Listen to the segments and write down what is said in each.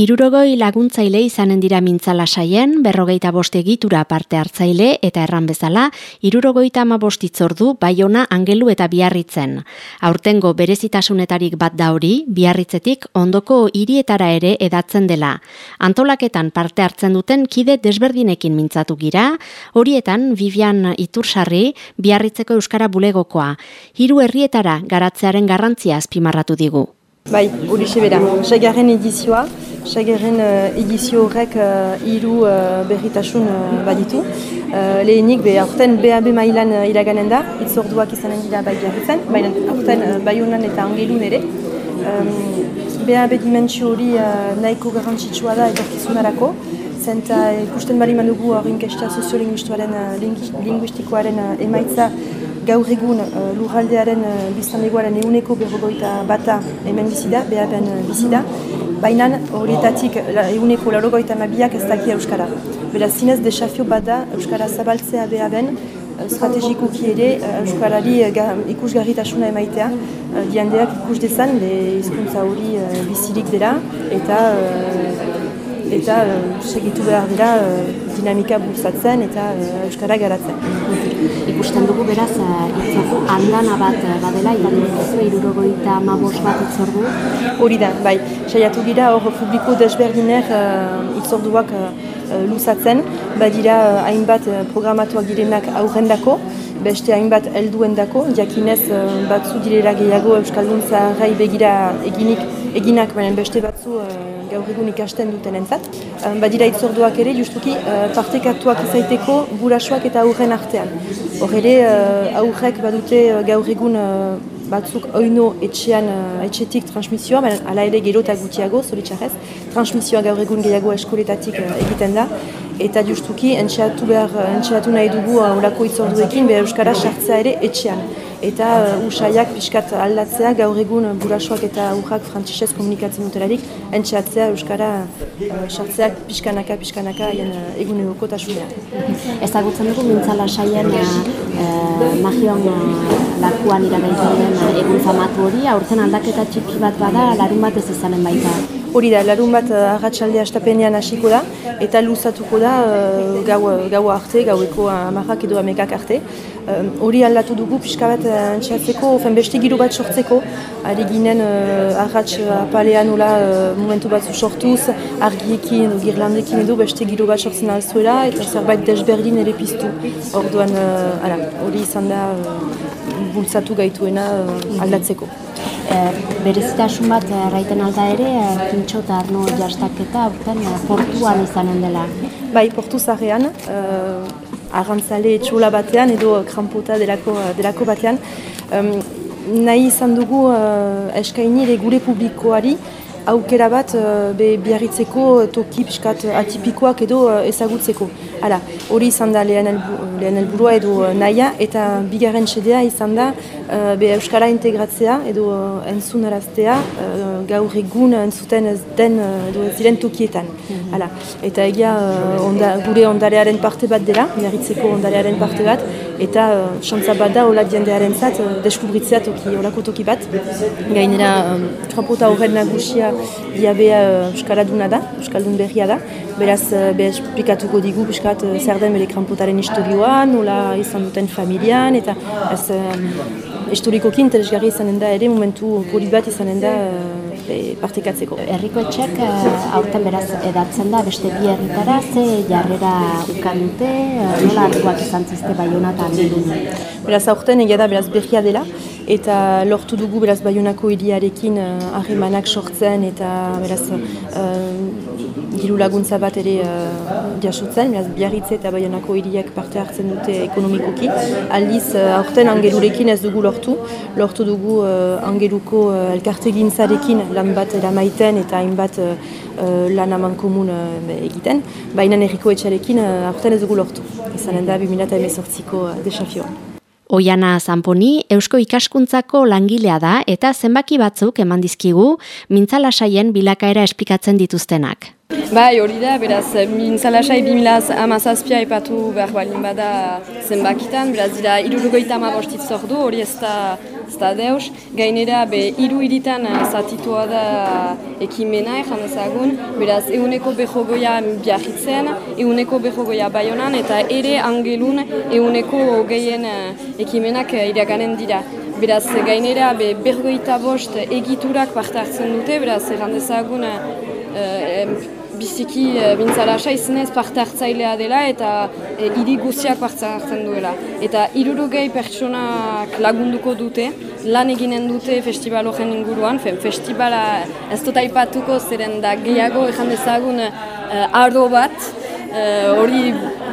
Irurogoi laguntzaile izanen dira mintzala saien, berrogeita bost egitura parte hartzaile eta erran bezala, irurogoita ama bostitzordu baiona angelu eta biarritzen. Aurtengo berezitasunetarik bat da hori, biarritzetik ondoko hirietara ere edatzen dela. Antolaketan parte hartzen duten kide desberdinekin mintzatu gira, horietan Vivian Itursarri biarritzeko Euskara bulegokoa. Hiru herrietara garatzearen garrantzia azpimarratu digu. Bai, hori sebera, segarren edizioa, segarren uh, edizio horrek uh, iru uh, berritasun uh, baditu. Uh, lehenik, be, aurten BAB mailan uh, iraganen da, itzorduak izanen dira bai jarritzen, baina aurten uh, bai honan eta angelun ere. Um, BAB dimentsio hori uh, nahiko garrantzitsua da etorkizunarako, zenta ikusten bali manugu hori inkesta soziolinguistikoaren uh, emaitza gaur egun uh, lurraldearen uh, biztanlegoaren euneko berrogoita bata hemen bizida, behaben uh, bizida, baina horietatik euneko laurogoita mabiak ez daki Euskara. Beraz, zinez, desafio bada Euskara zabaltzea behaben, strategikoki ere Euskarari ikusgarritasuna emaitea, diandeak ikus dezan, hizkuntza hori bizirik dira, eta eta segitu behar dira dinamika bultzatzen eta Euskara garatzen. Ikusten dugu beraz itzordu andana bat eh, badela iban duzu irurogoita amabos bat itzordu hori da, bai, saiatu gira hor publiko desberdiner uh, itzorduak uh, luzatzen. Badira uh, hainbat uh, programatuak direnak aurrendako beste hainbat helduen dako, jakinez uh, batzu direla gehiago Euskaldun zaharrai begira eginik, eginak, baina beste batzu gaur egun ikasten duten entzat. badira itzorduak ere, justuki partekatuak izaiteko gurasoak eta aurren artean. Hor ere, aurrek badute gaur egun batzuk oino etxean, etxetik transmisioa, baina ala ere gero eta gutiago, zoritxarrez, transmisioa gaur egun gehiago eskoletatik egiten da. Eta justuki, entxeatu, behar, entxeatu nahi dugu horako uh, itzorduekin, behar Euskara sartzea ere etxean eta uh, usaiak pixkat aldatzea gaur egun burasoak eta urrak frantzisez komunikatzen dutelarik entxeatzea Euskara uh, sartzeak pixkanaka, pixkanaka uh, egun egoko Ez agutzen dugu mintzala saien uh, uh, magion uh, lakuan iragaiten uh, egun famatu hori, aurten aldaketa txiki bat bada, larun bat ez izanen baita. Hori da, larun bat uh, agatxaldea astapenean hasiko da, eta luzatuko da uh, gau, gau arte, gaueko amarrak edo amekak arte hori aldatu dugu pixka bat entxatzeko, fen beste giro bat sortzeko, ari ginen uh, arratx apalean uh, momentu batzu sortuz, argiekin edo girlandekin edo beste giro bat sortzen alzuela, eta zerbait desberdin ere piztu. Orduan, uh, hori izan da uh, bultzatu gaituena uh, aldatzeko. E, berezitasun bat erraiten alda ere, e, kintxo eta arno jastaketa aurten portuan izanen dela. Bai, portu zarean, arrantzale etxola batean edo krampota delako, delako batean. Um, nahi izan dugu uh, eskaini gure publikoari aukera bat uh, be biarritzeko toki piskat atipikoak edo ezagutzeko. Hala, hori izan da lehen, helburua edo naia eta bigarren txedea izan da be Euskara integratzea edo entzun araztea uh, gaur egun entzuten ez den edo ez diren tokietan. Hala, eta egia onda, gure ondarearen parte bat dela, biarritzeko ondarearen parte bat, eta uh, bat da hola diendearen zat, uh, deskubritzea toki, holako toki bat. Gainera, um, trampota horren nagusia diabea uh, Euskaraduna da, Euskaldun berria da, beraz, uh, be esplikatuko digu, piskat, uh, zer den bere krampotaren historioan, nola izan duten familian, eta ez um, historikokin interesgarri izanen da ere, momentu poli bat izanen da uh, partekatzeko. Herriko etxek uh, aurten beraz edatzen da, beste bi herritara, ze jarrera ukan dute, uh, nola hartuak izan zizte bai honatan Beraz, aurten egia da, beraz, berria dela, eta lortu dugu, beraz, baionako hiriarekin harremanak sortzen, eta, beraz, diru laguntza bat ere uh, jasotzen, beraz, biarritze eta baianako hiriak parte hartzen dute ekonomikoki. Aldiz, uh, aurten angelurekin ez dugu lortu, lortu dugu uh, angeluko uh, elkarte gintzarekin lan bat eramaiten eta hainbat uh, lan aman komun uh, egiten, baina erriko etxarekin uh, aurten ez dugu lortu. Izanen da, 2018ko uh, desafioa. Oiana Zamponi, Eusko ikaskuntzako langilea da eta zenbaki batzuk eman dizkigu mintzala saien bilakaera esplikatzen dituztenak. Bai, hori da, beraz, mintzalasai 2000 amazazpia epatu behar balin bada zenbakitan, beraz, dira, irurugoita amabostitz ordu, hori ez da, ez da deus. Gainera, be, iru iritan zatitua da ekimena, ezan ezagun, beraz, euneko behogoia biarritzen, euneko behogoia baionan, eta ere angelun euneko gehien ekimenak iraganen dira. Beraz, gainera, be, bergoita bost egiturak parte hartzen dute, beraz, errandezagun, e, biziki e, bintzalasa izenez parte hartzailea dela eta e, hiri guziak parte hartzen duela. Eta irurugei pertsonak lagunduko dute, lan eginen dute festival horren inguruan, fe, festivala ez dut aipatuko zeren da gehiago ezan dezagun e, aro bat, hori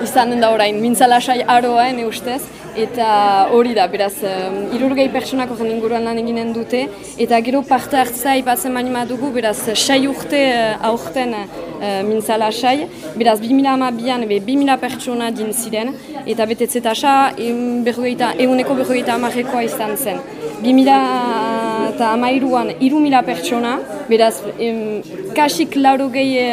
izanen da orain, mintzalasai aroaen eustez, eta hori da, beraz, um, irurgei pertsonak horren inguruan lan eginen dute, eta gero parte hartza ipatzen mani dugu, beraz, sai urte uh, aurten uh, mintzala sai, beraz, 2000 amabian, be, 2000 pertsona din ziren, eta betetzeta sa, eguneko berrogeita amarekoa izan zen. 2000 eta amairuan, iru mila pertsona, beraz, em, kasik lauro gehi e,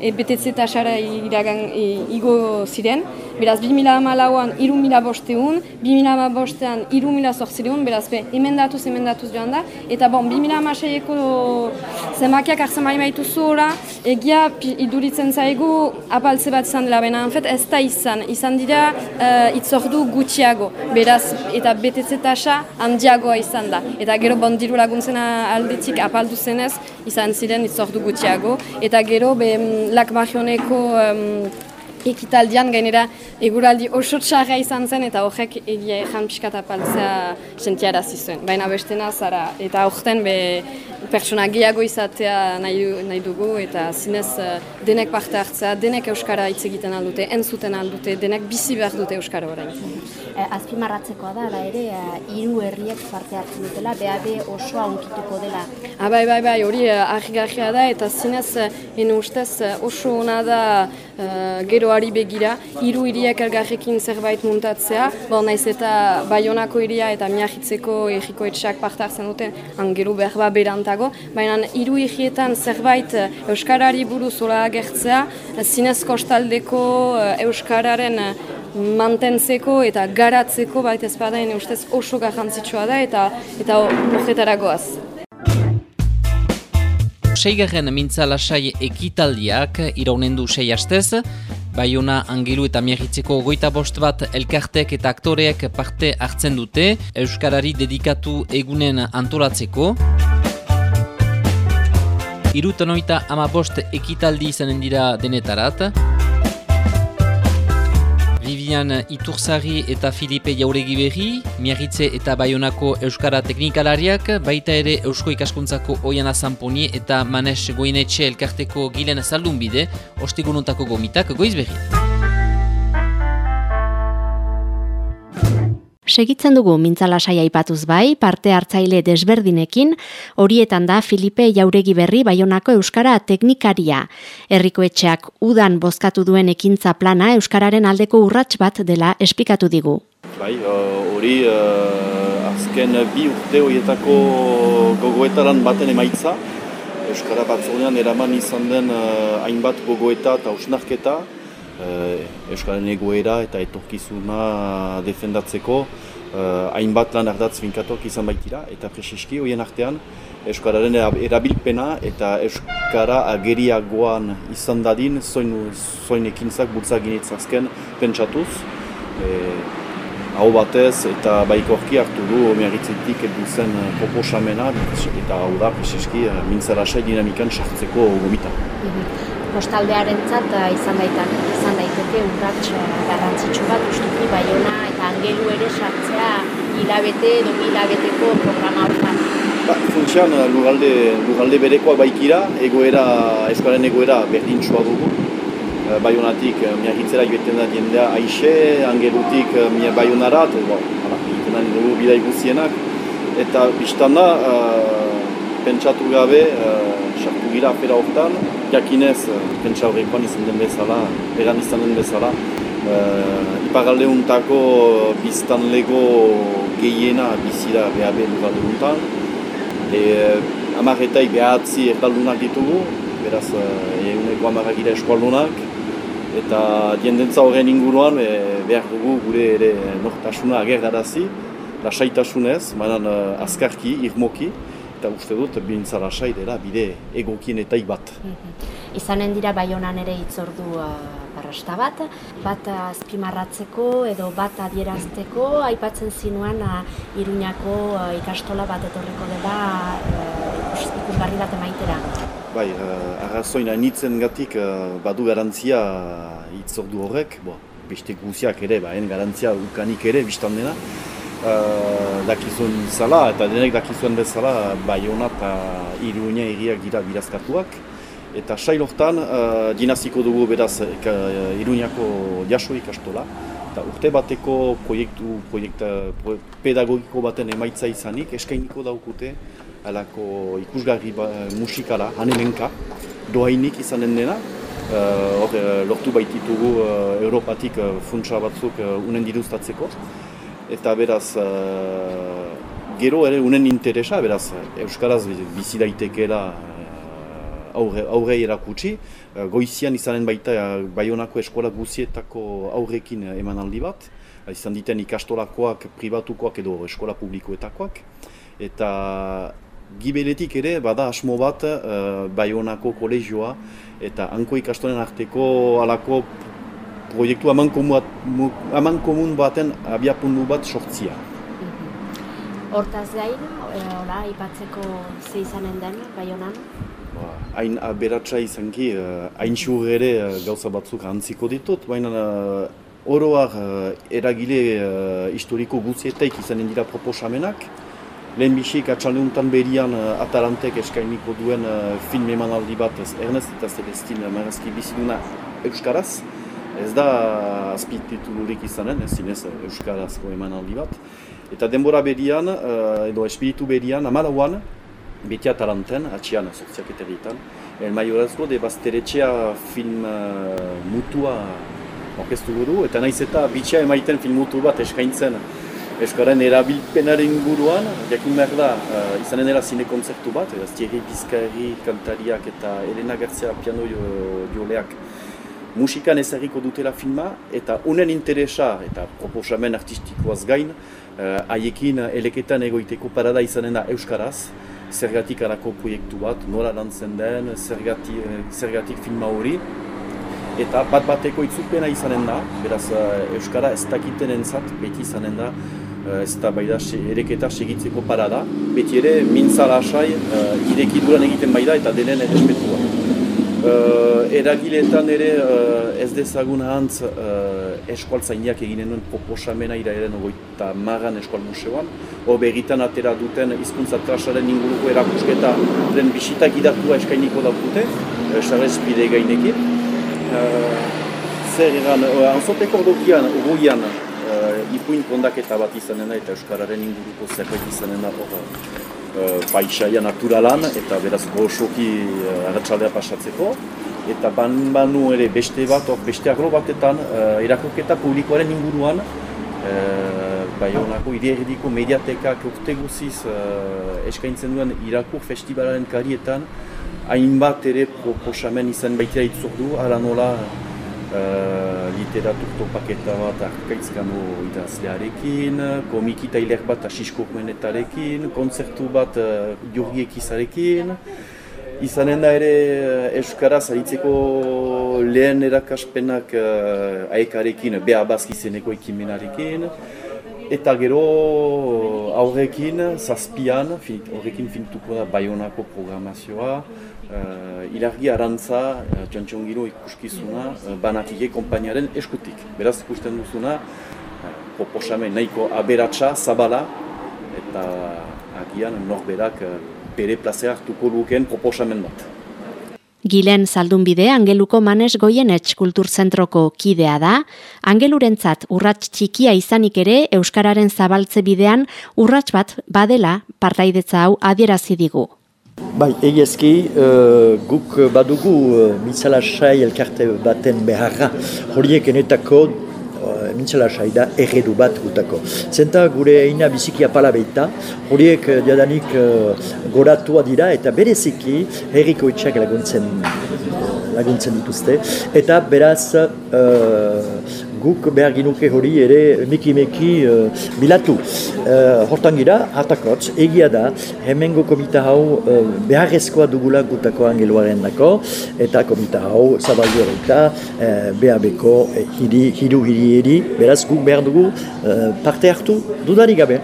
e, betetzeta sara iragan e, igo ziren, Beraz, 2000 amalauan, iru mila bosteun, 2000 amabostean, iru mila sortzireun, beraz, be, emendatuz, emendatuz joan da. Eta bon, 2000 amaseieko zemakiak hartzen bali baitu zuhora, egia iduritzen zaigu apaltze bat izan dela, baina, fet, ez da izan, izan dira uh, itzordu gutxiago, beraz, eta betetze tasa handiagoa izan da. Eta gero, bon, diru laguntzen aldetik apaldu zenez, izan ziren itzordu gutxiago. Eta gero, be, Lac Marionneco ekitaldian gainera eguraldi oso txarra izan zen eta horrek egia ejan pixkat apaltzea sentiara zizuen. Baina bestena zara eta horreten be pertsona gehiago izatea nahi, nahi dugu eta zinez uh, denek parte hartzea, denek Euskara hitz egiten aldute, entzuten aldute, denek bizi behar dute Euskara orain. E, azpimarratzekoa da, da ere, uh, hiru herriek parte hartzen dutela, BAB osoa unkituko dela. Ah, bai, bai, hori uh, da eta zinez, uh, ustez oso ona da uh, geroari begira, hiru hiriak elgarrekin zerbait muntatzea, bon, naiz eta Bayonako hiria eta Miahitzeko erriko etxeak parte hartzen duten, angelu behar berantago, baina hiru hirietan zerbait uh, Euskarari buruz ola agertzea, uh, zinez kostaldeko uh, Euskararen mantentzeko eta garatzeko baita ezpadain ustez oso garrantzitsua da eta eta horretaragoaz seigarren mintza lasai ekitaldiak iraunen du sei astez, Baiona Angelu eta Miagitzeko goita bost bat elkartek eta aktoreek parte hartzen dute, Euskarari dedikatu egunen antolatzeko. Irutanoita ama bost ekitaldi izanen dira denetarat. Vivian Iturzari eta Filipe Jauregi berri, Miarritze eta Bayonako Euskara Teknikalariak, baita ere Eusko Ikaskuntzako Oiana Zamponi eta Manes Goinetxe elkarteko gilen zaldun bide, ostigununtako gomitak goiz berri. Segitzen dugu mintzala saia ipatuz bai, parte hartzaile desberdinekin, horietan da Filipe Jauregi berri Baionako Euskara teknikaria. Herriko etxeak udan bozkatu duen ekintza plana Euskararen aldeko urrats bat dela esplikatu digu. Bai, hori uh, azken bi urte horietako gogoetaran baten emaitza. Euskara batzonean eraman izan den uh, hainbat gogoeta eta usnarketa, uh, Euskaren egoera eta etorkizuna defendatzeko uh, hainbat lan ardatz finkatuak izan baitira. Eta preseski horien artean Euskararen erabilpena eta Euskara ageriagoan izan dadin zoin, zoin ekintzak bultzak azken pentsatuz. E, hau batez eta baikorki hartu du omiagitzetik edu zen proposamena eta hau da preseski mintzarasai dinamikan sartzeko gomita. Zat eh, izan daitan, urrats eh, garrantzitsu bat ustuki baiona eta angelu ere sartzea hilabete edo hilabeteko programa horretan. Ba, Funtzean, eh, lugalde, lugalde berekoa baikira, egoera, eskuaren egoera berdintsua dugu. Baionatik miagitzera joetan da jendea aixe, angelutik mia baionarat, bo, egiten da dugu bida iguzienak. Eta biztan da, pentsatu gabe, sartu gira apera horretan, jakinez, uh, pentsa horrekoan izan den bezala, egan izan den bezala, uh, ipagalde untako biztan lego gehiena bizira behabe lugalde untan. E, Amaretai behatzi erdaldunak ditugu, beraz eguneko amarrak gira eskualdunak, eta diendentza horren inguruan e, behar dugu gure ere nortasuna agerdarazi, lasaitasunez, manan azkarki, irmoki, eta uste dut bintza lasai dela bide egokien eta bat. Mhm. Izanen dira baionan ere itzordu uh, barrasta bat, bat azpimarratzeko edo bat adierazteko, aipatzen zinuen uh, Iruñako uh, ikastola bat etorriko dela uh, ikusgarri bat emaitera. Bai, uh, arrazoin anitzen gatik uh, badu garantzia itzordu horrek, bo, beste guziak ere, ba, garantzia ukanik ere, biztan dena, uh, dakizuen zala, eta denek dakizuen bezala, Bayona eta Iruña iriak dira birazkatuak. Eta sail hortan, uh, dinaziko dugu beraz eka, uh, Iruñako jaso ikastola. Eta urte bateko proiektu, proiekta, pro, pedagogiko baten emaitza izanik, eskainiko daukute, alako ikusgarri ba, musikala, hanemenka, dohainik izanen dena. Uh, or, lortu baititugu uh, Europatik uh, funtsa batzuk uh, unen diruztatzeko eta beraz uh, gero ere unen interesa, beraz Euskaraz bizi daitekeela uh, aurre, aurre erakutsi, uh, goizian izanen baita Baionako eskola guzietako aurrekin emanaldi bat, izan diten ikastolakoak, pribatukoak edo eskola publikoetakoak, eta gibeletik ere bada asmo bat uh, Baionako kolegioa eta hanko ikastolen arteko alako proiektu aman komun baten abiapundu bat sortzia. Mhm. Hortaz gain, hola, ipatzeko ze izanen den, bai honan? Ba, hain aberatsa izanki, uh, hain ere uh, gauza batzuk antziko ditut, baina uh, oroak uh, eragile uh, historiko guzietaik izanen dira proposamenak. Lehen bisik atxaldeuntan berian uh, Atalantek eskainiko duen uh, film emanaldi bat Ernest eta Celestin Marazki biziduna Euskaraz ez da azpititulurik izanen, ez zinez Euskarazko emanaldi bat. Eta denbora berian, uh, edo espiritu berian, amalauan, beti atalanten, atxian, sortziak el maiorazko de bazteretxea film uh, mutua orkestu guru, eta naiz eta bitxea emaiten film mutu bat eskaintzen Euskaren erabilpenaren inguruan, jakin behar da, uh, izanen era zine konzertu bat, ez Thierry Bizkaeri kantariak eta Elena Garcia piano joleak musikan ezagiko dutela filma, eta unen interesa eta proposamen artistikoaz gain, uh, haiekin eleketan egoiteko parada izanen da Euskaraz, zergatik arako proiektu bat, nola lantzen den, zergatik, eh, zergatik filma hori, eta bat bateko itzupena izanen da, beraz uh, Euskara ez dakiten entzat, beti izanen da, uh, ez da baida ereketa segitzeko parada, beti ere mintzala asai, uh, irekiduran egiten baida eta denen erespetua. Uh, eragiletan ere uh, ez dezagun ahantz uh, eskual zainiak eginen duen proposamena iraeren ogoita magan eskual museoan. Hor begitan atera duten hizkuntza trasaren inguruko erakusketa den bisitak idatua eskainiko daukute, uh, bide gainekin. Uh, zer egan, uh, anzoteko dokian, uruian, uh, ipuin kondaketa bat izanen eta Euskararen inguruko zerbait izanen da hor paisaia naturalan eta beraz goxoki uh, pasatzeko. Eta ban banu ere beste bat, or, beste aglo batetan uh, irakoketa publikoaren inguruan uh, bai honako ideerdiko mediatekak urte guziz uh, eskaintzen duen irakur festivalaren karietan hainbat ere proposamen izan baitera itzordu, ala nola uh, literatur topaketa bat arkaitzkano idazlearekin, komiki tailer bat asisko menetarekin, konzertu bat uh, jurgiek izarekin. Izanen da ere uh, Euskaraz aritzeko lehen erakaspenak uh, aekarekin, beha bazki zeneko ekimenarekin. Eta gero aurrekin, zazpian, horrekin fintuko da Bayonako programazioa, uh, ilargi arantza, uh, txantxongiro ikuskizuna, uh, banatike kompainiaren eskutik. Beraz ikusten duzuna, uh, proposamen nahiko aberatsa, zabala, eta agian norberak uh, bere plazea hartuko duken proposamen bat. Gilen Zaldunbide Angeluko Manes Goienetx Kulturzentroko kidea da, Angelurentzat urrats txikia izanik ere Euskararen zabaltze bidean urrats bat badela partaidetza hau adierazi digu. Bai, egiezki, uh, guk badugu uh, elkarte baten beharra horiek enetako mintzela saida erredu bat gutako. Zenta gure eina biziki apala behita, horiek diadanik goratua dira eta bereziki herriko itxak laguntzen laguntzen dituzte. Eta beraz, guk behar ginuke hori ere meki-meki uh, bilatu. Uh, hortan gira, hatakotz, egia da, hemengo komita hau uh, beharrezkoa dugula gutako angeluaren dako, eta komita hau zabaldu horreta uh, BAB-ko uh, hiri, hiru hiri eri, beraz guk behar dugu uh, parte hartu dudarik gabe.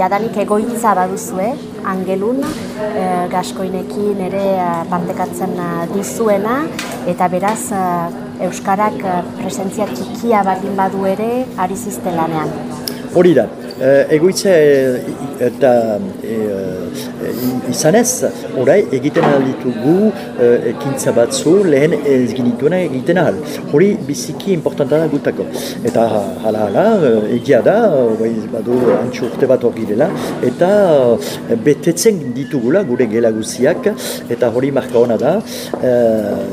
Jadanik egoitza baduzue, angelun, e, gaskoinekin ere partekatzen duzuena, eta beraz Euskarak eh, presentzia txikia baldin badu ere ari zizte lanean. Hori da, eh, egoitza eh, eta izanez, orai egiten ditugu ekintza batzu lehen ez ginituena egiten ahal. Hori biziki importanta da gutako. Eta hala hala, egia da, bai, badu antxu urte bat hori dela, eta betetzen ditugula gure gela guziak, eta hori marka hona da,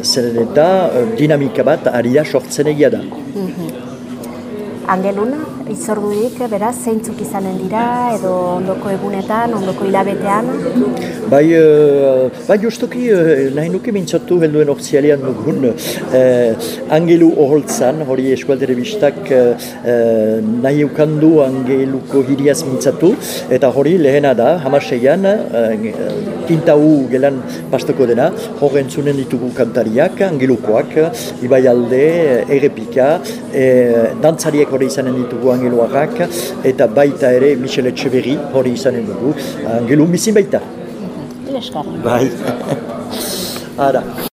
zeren eta dinamika bat ari da sortzen egia da. Mhm. Angeluna, izordurik, beraz, zeintzuk izanen dira, edo ondoko egunetan, ondoko hilabetean? Bai, uh, bai justuki, uh, nahi nuke mintzatu helduen orzialean nugun, uh, angelu oholtzan, hori eskualdere biztak uh, nahi eukandu angeluko hiriaz mintzatu, eta hori lehena da, hamaseian, uh, kintau gelan pastoko dena, hori entzunen ditugu kantariak, angelukoak, ibai alde, errepika, uh, dantzariek hori izanen ditugu angeluarrak, eta baita ere Michel Etxeberri hori izanen dugu, angelu bizin baita. Bai. Ara.